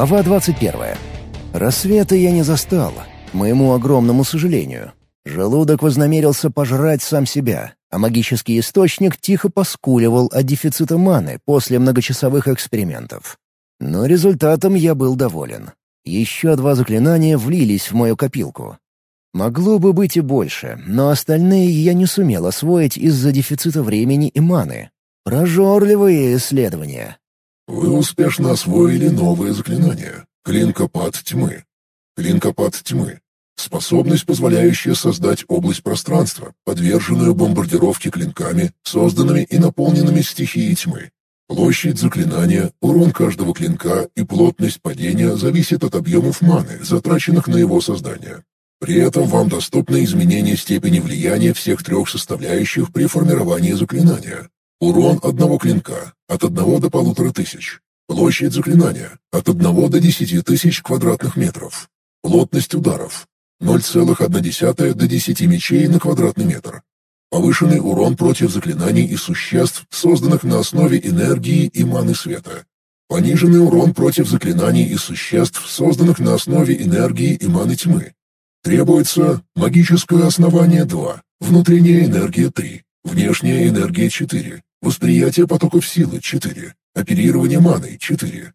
Глава 21. Рассвета я не застал, к моему огромному сожалению. Желудок вознамерился пожрать сам себя, а магический источник тихо поскуливал от дефицита маны после многочасовых экспериментов. Но результатом я был доволен. Еще два заклинания влились в мою копилку. Могло бы быть и больше, но остальные я не сумел освоить из-за дефицита времени и маны. Прожорливые исследования. Вы успешно освоили новое заклинание — Клинкопад тьмы. Клинкопад тьмы — способность, позволяющая создать область пространства, подверженную бомбардировке клинками, созданными и наполненными стихией тьмы. Площадь заклинания, урон каждого клинка и плотность падения зависит от объемов маны, затраченных на его создание. При этом вам доступно изменение степени влияния всех трех составляющих при формировании заклинания. Урон одного клинка от одного до полутора тысяч. Площадь заклинания от одного до десяти тысяч квадратных метров. Плотность ударов 0,1 до 10 мечей на квадратный метр. Повышенный урон против заклинаний и существ, созданных на основе энергии и маны света. Пониженный урон против заклинаний и существ, созданных на основе энергии и маны тьмы. Требуется магическое основание 2, внутренняя энергия 3, внешняя энергия 4, Восприятие потоков силы — 4. Оперирование маной — 4.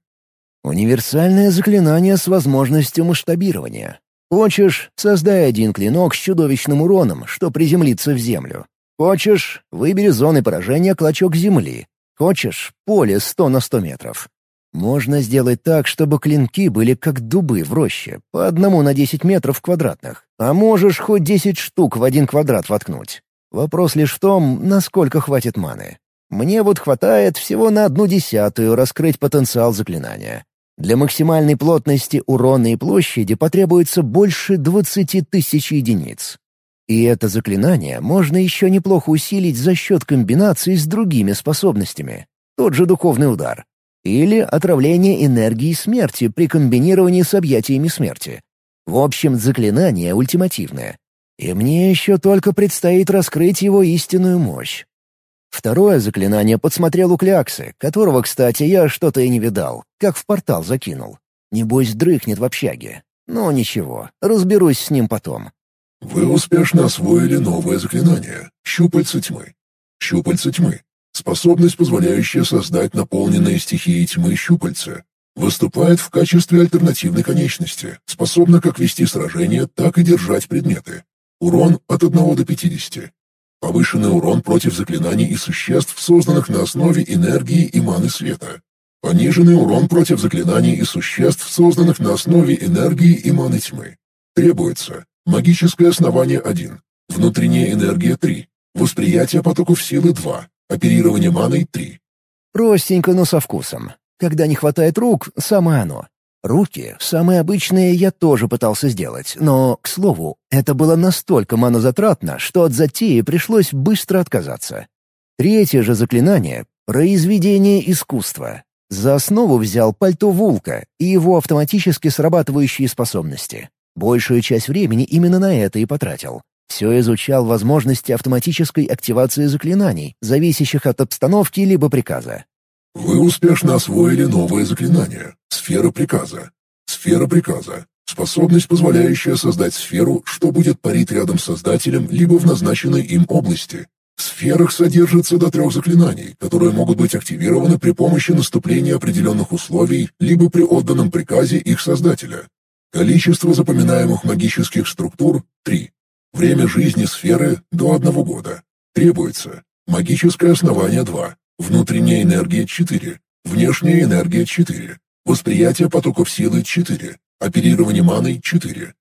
Универсальное заклинание с возможностью масштабирования. Хочешь — создай один клинок с чудовищным уроном, что приземлится в землю. Хочешь — выбери зоны поражения клочок земли. Хочешь — поле 100 на 100 метров. Можно сделать так, чтобы клинки были как дубы в роще, по одному на 10 метров квадратных. А можешь хоть 10 штук в один квадрат воткнуть. Вопрос лишь в том, насколько хватит маны. Мне вот хватает всего на одну десятую раскрыть потенциал заклинания. Для максимальной плотности урона и площади потребуется больше 20 тысяч единиц. И это заклинание можно еще неплохо усилить за счет комбинации с другими способностями. Тот же духовный удар. Или отравление энергии смерти при комбинировании с объятиями смерти. В общем, заклинание ультимативное. И мне еще только предстоит раскрыть его истинную мощь. Второе заклинание подсмотрел у Кляксы, которого, кстати, я что-то и не видал, как в портал закинул. Небось, дрыхнет в общаге. Но ничего, разберусь с ним потом. Вы успешно освоили новое заклинание — Щупальца тьмы. Щупальца тьмы — способность, позволяющая создать наполненные стихией тьмы щупальца. Выступает в качестве альтернативной конечности, способна как вести сражение, так и держать предметы. Урон от 1 до 50. Повышенный урон против заклинаний и существ, созданных на основе энергии и маны света. Пониженный урон против заклинаний и существ, созданных на основе энергии и маны тьмы. Требуется магическое основание 1, внутренняя энергия 3, восприятие потоков силы 2, оперирование маной 3. Простенько, но со вкусом. Когда не хватает рук, самое оно. Руки, самые обычные, я тоже пытался сделать, но, к слову, это было настолько манозатратно, что от затеи пришлось быстро отказаться. Третье же заклинание — произведение искусства. За основу взял пальто Вулка и его автоматически срабатывающие способности. Большую часть времени именно на это и потратил. Все изучал возможности автоматической активации заклинаний, зависящих от обстановки либо приказа. Вы успешно освоили новое заклинание — сфера приказа. Сфера приказа — способность, позволяющая создать сферу, что будет парить рядом с создателем либо в назначенной им области. В сферах содержится до трех заклинаний, которые могут быть активированы при помощи наступления определенных условий либо при отданном приказе их создателя. Количество запоминаемых магических структур — три. Время жизни сферы — до одного года. Требуется магическое основание — два. Внутренняя энергия — 4. Внешняя энергия — 4. Восприятие потоков силы — 4. Оперирование маной — 4.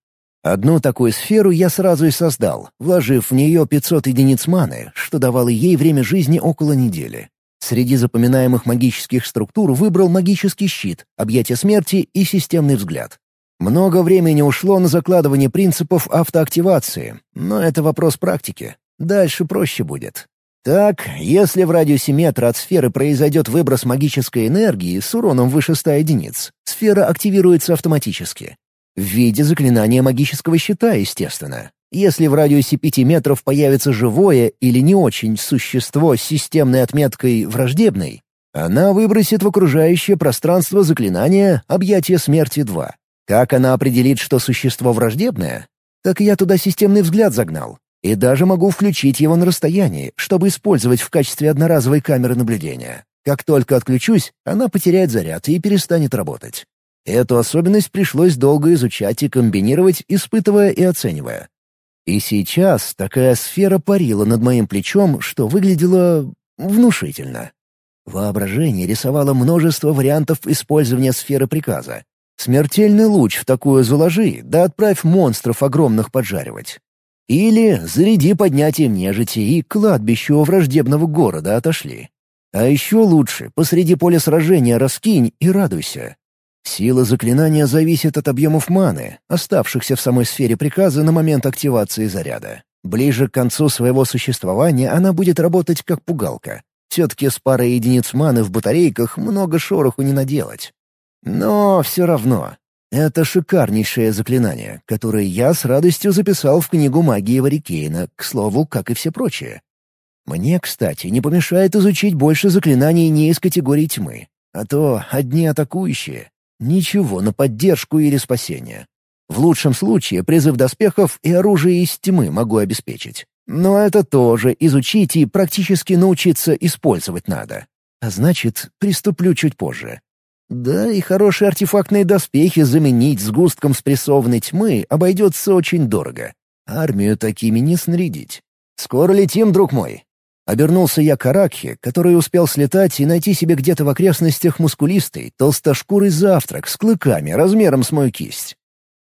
Одну такую сферу я сразу и создал, вложив в нее 500 единиц маны, что давало ей время жизни около недели. Среди запоминаемых магических структур выбрал магический щит, объятие смерти и системный взгляд. Много времени ушло на закладывание принципов автоактивации, но это вопрос практики. Дальше проще будет. Так, если в радиусе метра от сферы произойдет выброс магической энергии с уроном выше 100 единиц, сфера активируется автоматически. В виде заклинания магического щита, естественно. Если в радиусе 5 метров появится живое или не очень существо с системной отметкой «враждебный», Она выбросит в окружающее пространство заклинание «Объятие смерти 2». Как она определит, что существо враждебное? Так я туда системный взгляд загнал. И даже могу включить его на расстоянии, чтобы использовать в качестве одноразовой камеры наблюдения. Как только отключусь, она потеряет заряд и перестанет работать. Эту особенность пришлось долго изучать и комбинировать, испытывая и оценивая. И сейчас такая сфера парила над моим плечом, что выглядело внушительно. Воображение рисовало множество вариантов использования сферы приказа. Смертельный луч в такое заложи, да отправь монстров огромных поджаривать. Или заряди поднятием нежити и к кладбищу враждебного города отошли. А еще лучше посреди поля сражения раскинь и радуйся. Сила заклинания зависит от объемов маны, оставшихся в самой сфере приказа на момент активации заряда. Ближе к концу своего существования она будет работать как пугалка. Все-таки с парой единиц маны в батарейках много шороху не наделать. Но все равно, это шикарнейшее заклинание, которое я с радостью записал в книгу магии Варикейна, к слову, как и все прочие. Мне, кстати, не помешает изучить больше заклинаний не из категории тьмы, а то одни атакующие. Ничего на поддержку или спасение. В лучшем случае призыв доспехов и оружие из тьмы могу обеспечить. Но это тоже изучить и практически научиться использовать надо. А значит, приступлю чуть позже. Да, и хорошие артефактные доспехи заменить сгустком спрессованной тьмы обойдется очень дорого. Армию такими не снарядить. «Скоро летим, друг мой!» Обернулся я к Аракхе, который успел слетать и найти себе где-то в окрестностях мускулистый, толстошкурый завтрак с клыками размером с мою кисть.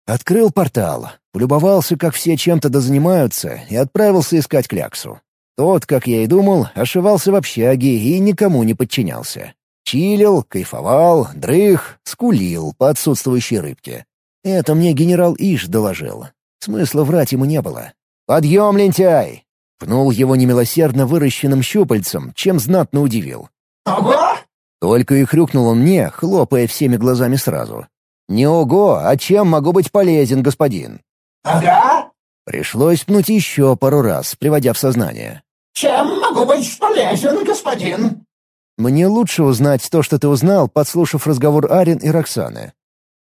Открыл портал, полюбовался, как все чем-то дозанимаются, и отправился искать кляксу. Тот, как я и думал, ошивался в общаге и никому не подчинялся. Чилил, кайфовал, дрых, скулил по отсутствующей рыбке. Это мне генерал Иш доложил. Смысла врать ему не было. «Подъем, лентяй!» Пнул его немилосердно выращенным щупальцем, чем знатно удивил. «Ого!» Только и хрюкнул он мне, хлопая всеми глазами сразу. «Не ого, а чем могу быть полезен, господин?» «Ага!» Пришлось пнуть еще пару раз, приводя в сознание. «Чем могу быть полезен, господин?» Мне лучше узнать то, что ты узнал, подслушав разговор Арин и Роксаны.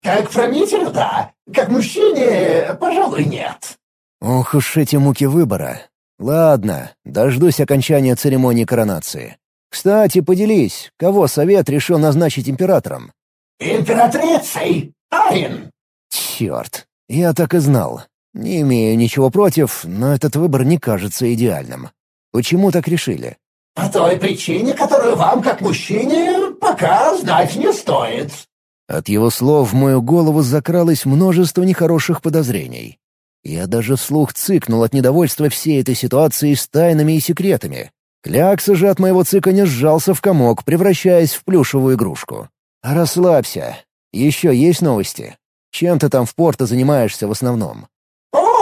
«Как правителю, да. Как мужчине, пожалуй, нет». Ох уж эти муки выбора. Ладно, дождусь окончания церемонии коронации. Кстати, поделись, кого совет решил назначить императором? «Императрицей! Арин!» Черт, я так и знал. Не имею ничего против, но этот выбор не кажется идеальным. Почему так решили? По той причине, которую вам, как мужчине, пока знать не стоит». От его слов в мою голову закралось множество нехороших подозрений. Я даже вслух цыкнул от недовольства всей этой ситуации с тайнами и секретами. Клякса же от моего цыкания сжался в комок, превращаясь в плюшевую игрушку. «Расслабься. Еще есть новости? Чем ты там в порто занимаешься в основном?»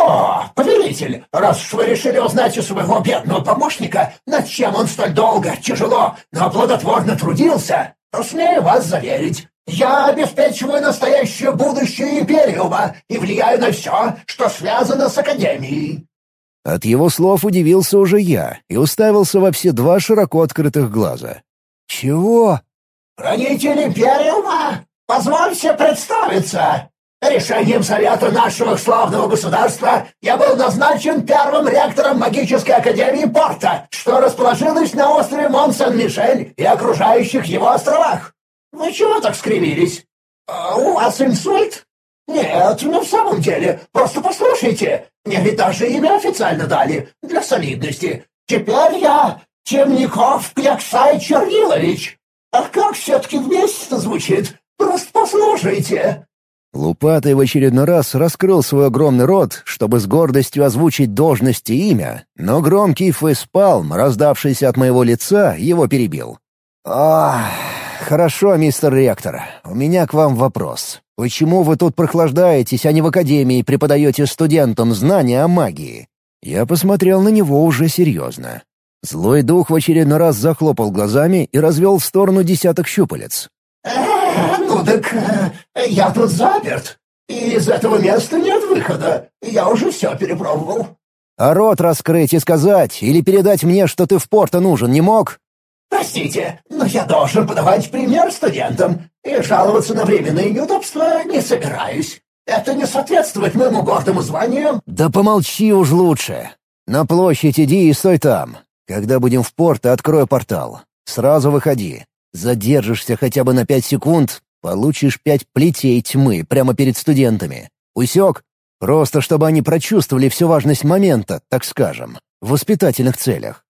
«О, повелитель, раз уж вы решили узнать у своего бедного помощника, над чем он столь долго, тяжело, но плодотворно трудился, то смею вас заверить, я обеспечиваю настоящее будущее Империума и влияю на все, что связано с Академией». От его слов удивился уже я и уставился во все два широко открытых глаза. «Чего?» «Хранитель Империума, позвольте представиться. Решением Совета нашего славного государства я был назначен первым ректором магической академии Порта, что расположилась на острове Мон-Сен-Мишель и окружающих его островах. Вы чего так скривились? А у вас инсульт? Нет, ну в самом деле, просто послушайте. Мне ведь даже имя официально дали, для солидности. Теперь я Темников Кляксай Чернилович. А как все-таки вместе звучит? Просто послушайте. Лупатый в очередной раз раскрыл свой огромный рот, чтобы с гордостью озвучить должность и имя, но громкий фейспалм, раздавшийся от моего лица, его перебил. «Ах, хорошо, мистер ректор, у меня к вам вопрос. Почему вы тут прохлаждаетесь, а не в академии преподаете студентам знания о магии?» Я посмотрел на него уже серьезно. Злой дух в очередной раз захлопал глазами и развел в сторону десяток щупалец. «Ну так э, я тут заперт, и из этого места нет выхода. Я уже все перепробовал». «А рот раскрыть и сказать, или передать мне, что ты в порто нужен, не мог?» Простите, но я должен подавать пример студентам, и жаловаться на временные неудобства не собираюсь. Это не соответствует моему гордому званию». «Да помолчи уж лучше. На площадь иди и стой там. Когда будем в порт, открой портал. Сразу выходи. Задержишься хотя бы на пять секунд, получишь пять плетей тьмы прямо перед студентами. Усек? Просто чтобы они прочувствовали всю важность момента, так скажем, в воспитательных целях.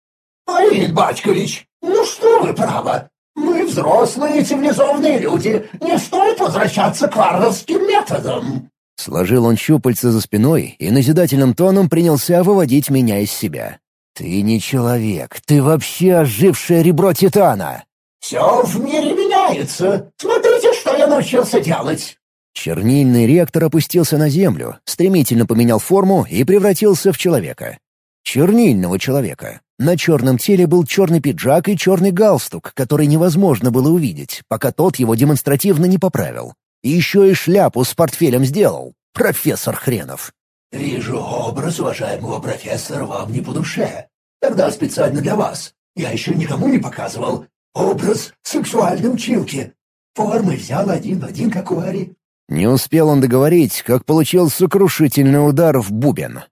«Аид Бачкович, ну что вы, право. Мы взрослые цивилизованные люди. Не стоит возвращаться к варварским методам». Сложил он щупальца за спиной и назидательным тоном принялся выводить меня из себя. «Ты не человек, ты вообще ожившее ребро Титана!» «Все в мире меняется. Смотрите, что я научился делать!» Чернильный ректор опустился на землю, стремительно поменял форму и превратился в человека. Чернильного человека. На черном теле был черный пиджак и черный галстук, который невозможно было увидеть, пока тот его демонстративно не поправил. И еще и шляпу с портфелем сделал. Профессор хренов. «Вижу, образ уважаемого профессора вам не по душе. Тогда специально для вас. Я еще никому не показывал. Образ сексуальной училки. Формы взял один в один, как у Ари. Не успел он договорить, как получил сокрушительный удар в бубен.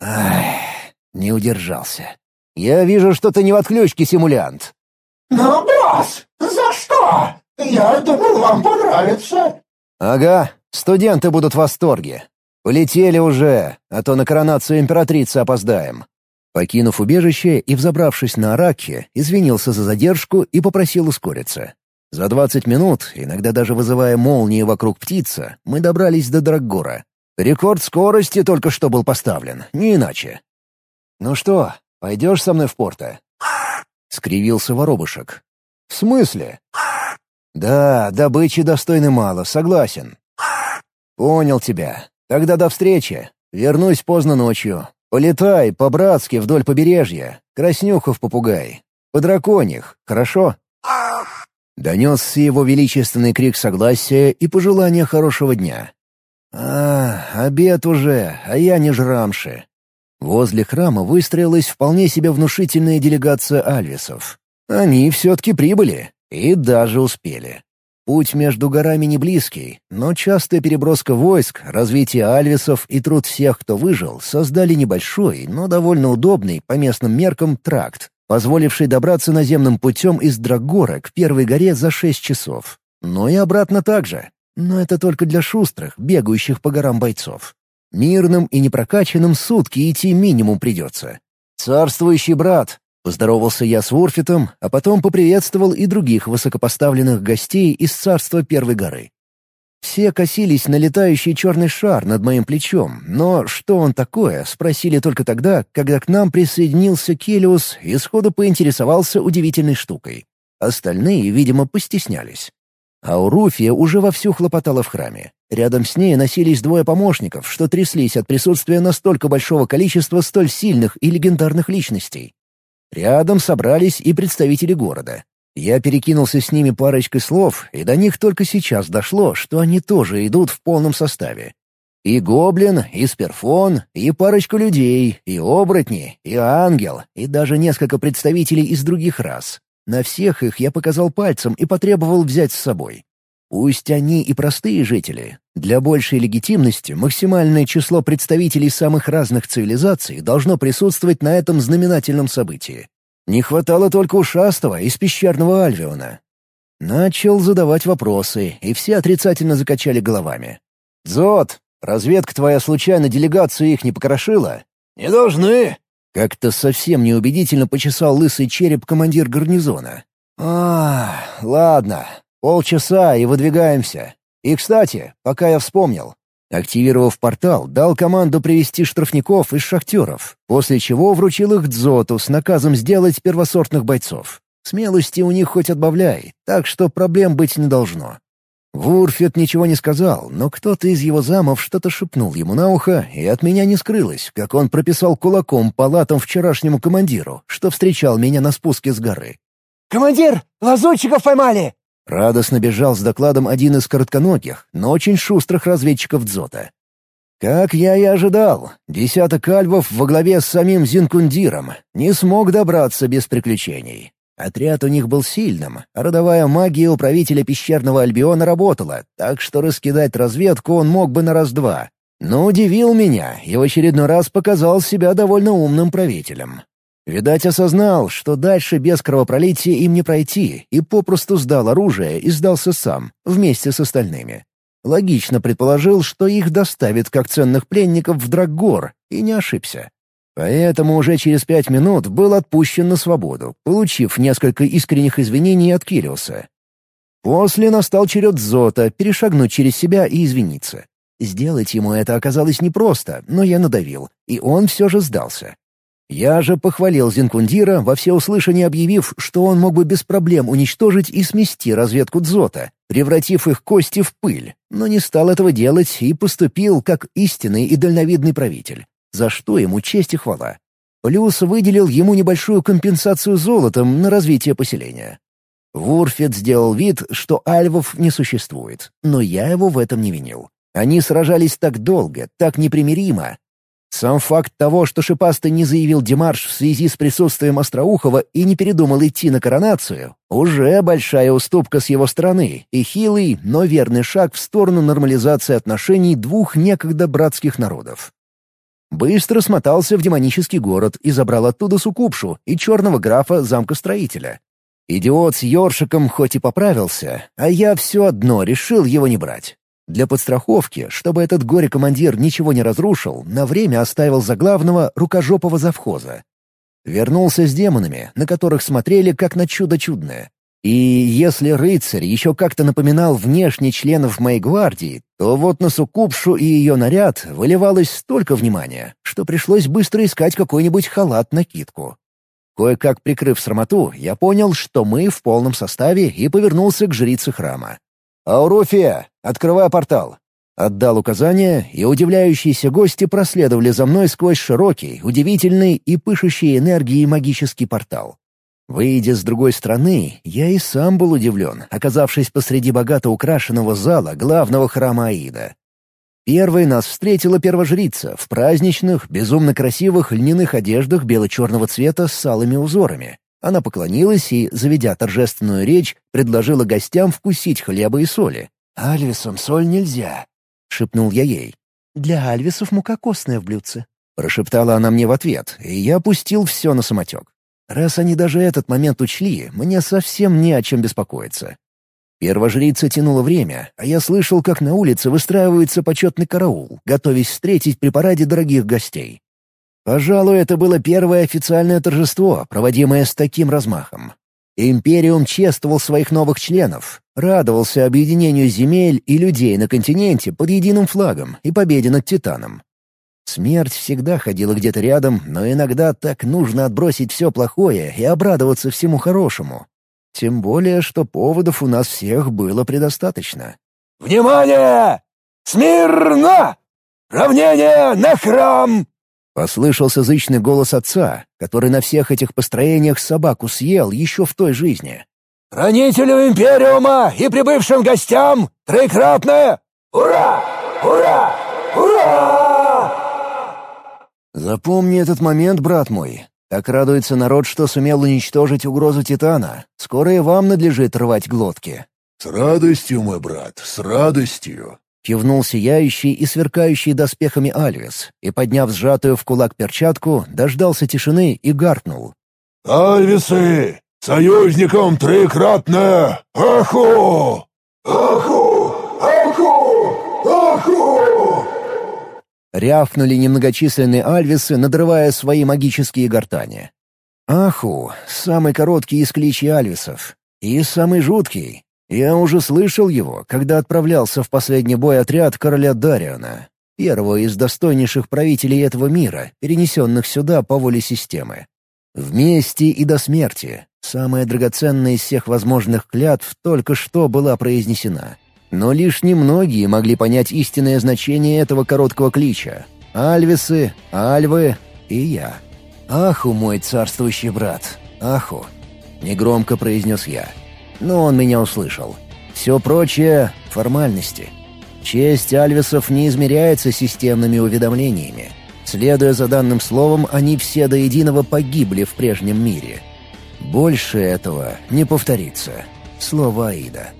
Ах, не удержался. «Я вижу, что ты не в отключке, симулянт». «Но, босс, за что? Я думал, вам понравится». «Ага, студенты будут в восторге. Полетели уже, а то на коронацию императрицы опоздаем». Покинув убежище и взобравшись на Аракхе, извинился за задержку и попросил ускориться. За двадцать минут, иногда даже вызывая молнии вокруг птица, мы добрались до Драггора. Рекорд скорости только что был поставлен, не иначе. «Ну что, пойдешь со мной в порто?» — скривился воробушек. «В смысле?» «Да, добычи достойны мало, согласен». «Понял тебя. Тогда до встречи. Вернусь поздно ночью. Полетай по-братски вдоль побережья. Краснюхов попугай. По драконьих, хорошо?» Донесся его величественный крик согласия и пожелания хорошего дня. «А, обед уже, а я не жрамши». Возле храма выстроилась вполне себе внушительная делегация альвисов. Они все-таки прибыли и даже успели. Путь между горами не близкий, но частая переброска войск, развитие альвисов и труд всех, кто выжил, создали небольшой, но довольно удобный по местным меркам тракт, позволивший добраться наземным путем из Драгора к первой горе за шесть часов. Но и обратно также. Но это только для шустрых, бегающих по горам бойцов. Мирным и непрокачанным сутки идти минимум придется. «Царствующий брат!» — поздоровался я с Ворфитом, а потом поприветствовал и других высокопоставленных гостей из царства Первой горы. Все косились на летающий черный шар над моим плечом, но что он такое, спросили только тогда, когда к нам присоединился Келиус и сходу поинтересовался удивительной штукой. Остальные, видимо, постеснялись. А Уруфия уже вовсю хлопотала в храме. Рядом с ней носились двое помощников, что тряслись от присутствия настолько большого количества столь сильных и легендарных личностей. Рядом собрались и представители города. Я перекинулся с ними парочкой слов, и до них только сейчас дошло, что они тоже идут в полном составе. И гоблин, и сперфон, и парочку людей, и оборотни, и ангел, и даже несколько представителей из других рас. На всех их я показал пальцем и потребовал взять с собой. Пусть они и простые жители. Для большей легитимности максимальное число представителей самых разных цивилизаций должно присутствовать на этом знаменательном событии. Не хватало только ушастого из пещерного Альвиона. Начал задавать вопросы, и все отрицательно закачали головами. «Зод, разведка твоя случайно делегацию их не покрошила?» «Не должны!» Как-то совсем неубедительно почесал лысый череп командир гарнизона. «А, ладно, полчаса и выдвигаемся. И, кстати, пока я вспомнил, Активировав портал, дал команду привести штрафников из шахтеров, после чего вручил их Дзоту с наказом сделать первосортных бойцов. Смелости у них хоть отбавляй, так что проблем быть не должно. Вурфет ничего не сказал, но кто-то из его замов что-то шепнул ему на ухо, и от меня не скрылось, как он прописал кулаком палатам вчерашнему командиру, что встречал меня на спуске с горы. «Командир, лазутчиков поймали!» Радостно бежал с докладом один из коротконогих, но очень шустрых разведчиков Дзота. Как я и ожидал, десяток альвов во главе с самим Зинкундиром не смог добраться без приключений. Отряд у них был сильным, а родовая магия у правителя пещерного Альбиона работала, так что раскидать разведку он мог бы на раз-два. Но удивил меня и в очередной раз показал себя довольно умным правителем. Видать, осознал, что дальше без кровопролития им не пройти, и попросту сдал оружие и сдался сам, вместе с остальными. Логично предположил, что их доставят как ценных пленников в Драггор, и не ошибся. Поэтому уже через пять минут был отпущен на свободу, получив несколько искренних извинений от Кириуса. После настал черед Зота перешагнуть через себя и извиниться. Сделать ему это оказалось непросто, но я надавил, и он все же сдался. Я же похвалил Зинкундира, во всеуслышание объявив, что он мог бы без проблем уничтожить и смести разведку Дзота, превратив их кости в пыль, но не стал этого делать и поступил как истинный и дальновидный правитель за что ему честь и хвала. Плюс выделил ему небольшую компенсацию золотом на развитие поселения. Вурфет сделал вид, что альвов не существует, но я его в этом не винил. Они сражались так долго, так непримиримо. Сам факт того, что Шипастый не заявил Демарш в связи с присутствием Остроухова и не передумал идти на коронацию, уже большая уступка с его стороны и хилый, но верный шаг в сторону нормализации отношений двух некогда братских народов. Быстро смотался в демонический город и забрал оттуда сукупшу и черного графа замка-строителя. Идиот с ёршиком хоть и поправился, а я все одно решил его не брать. Для подстраховки, чтобы этот горе-командир ничего не разрушил, на время оставил за главного рукожопого завхоза. Вернулся с демонами, на которых смотрели как на чудо чудное. И если рыцарь еще как-то напоминал внешне членов моей гвардии, то вот на Сукупшу и ее наряд выливалось столько внимания, что пришлось быстро искать какой-нибудь халат-накидку. Кое-как прикрыв срамоту, я понял, что мы в полном составе и повернулся к жрице храма. «Ауруфия, открывай портал!» Отдал указание, и удивляющиеся гости проследовали за мной сквозь широкий, удивительный и пышущий энергией магический портал. Выйдя с другой стороны, я и сам был удивлен, оказавшись посреди богато украшенного зала главного храма Аида. Первой нас встретила первожрица в праздничных, безумно красивых льняных одеждах бело-черного цвета с алыми узорами. Она поклонилась и, заведя торжественную речь, предложила гостям вкусить хлеба и соли. «Альвисам соль нельзя», — шепнул я ей. «Для альвисов мука костная в блюдце», — прошептала она мне в ответ, и я опустил все на самотек. Раз они даже этот момент учли, мне совсем не о чем беспокоиться. Первожрица тянула время, а я слышал, как на улице выстраивается почетный караул, готовясь встретить при параде дорогих гостей. Пожалуй, это было первое официальное торжество, проводимое с таким размахом. Империум чествовал своих новых членов, радовался объединению земель и людей на континенте под единым флагом и победе над Титаном. Смерть всегда ходила где-то рядом, но иногда так нужно отбросить все плохое и обрадоваться всему хорошему. Тем более, что поводов у нас всех было предостаточно. «Внимание! Смирно! Равнение на храм!» Послышался зычный голос отца, который на всех этих построениях собаку съел еще в той жизни. «Хранителю Империума и прибывшим гостям трикратное ура! Ура! Ура!» «Запомни этот момент, брат мой. Так радуется народ, что сумел уничтожить угрозу Титана. Скоро и вам надлежит рвать глотки». «С радостью, мой брат, с радостью!» Кивнул сияющий и сверкающий доспехами Альвис, и, подняв сжатую в кулак перчатку, дождался тишины и гаркнул. «Альвисы! Союзникам трикратное! Аху! Аху! Аху! Аху!» Рявкнули немногочисленные альвисы, надрывая свои магические гортани. Аху — самый короткий из кличей альвисов. И самый жуткий. Я уже слышал его, когда отправлялся в последний бой отряд короля Дариона, первого из достойнейших правителей этого мира, перенесенных сюда по воле системы. Вместе и до смерти. Самая драгоценная из всех возможных клятв только что была произнесена. Но лишь немногие могли понять истинное значение этого короткого клича. Альвисы, Альвы и я. «Аху, мой царствующий брат, Аху!» — негромко произнес я. Но он меня услышал. Все прочее — формальности. Честь альвисов не измеряется системными уведомлениями. Следуя за данным словом, они все до единого погибли в прежнем мире. Больше этого не повторится. Слово Аида.